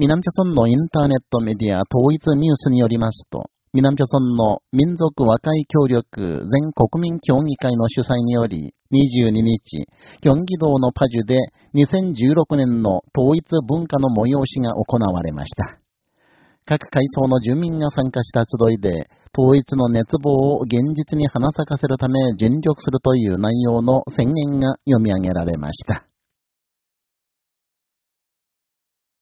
南朝村のインターネットメディア統一ニュースによりますと、南朝村の民族和解協力全国民協議会の主催により、22日、京畿道のパジュで2016年の統一文化の催しが行われました。各階層の住民が参加した集いで、統一の熱望を現実に花咲かせるため尽力するという内容の宣言が読み上げられました。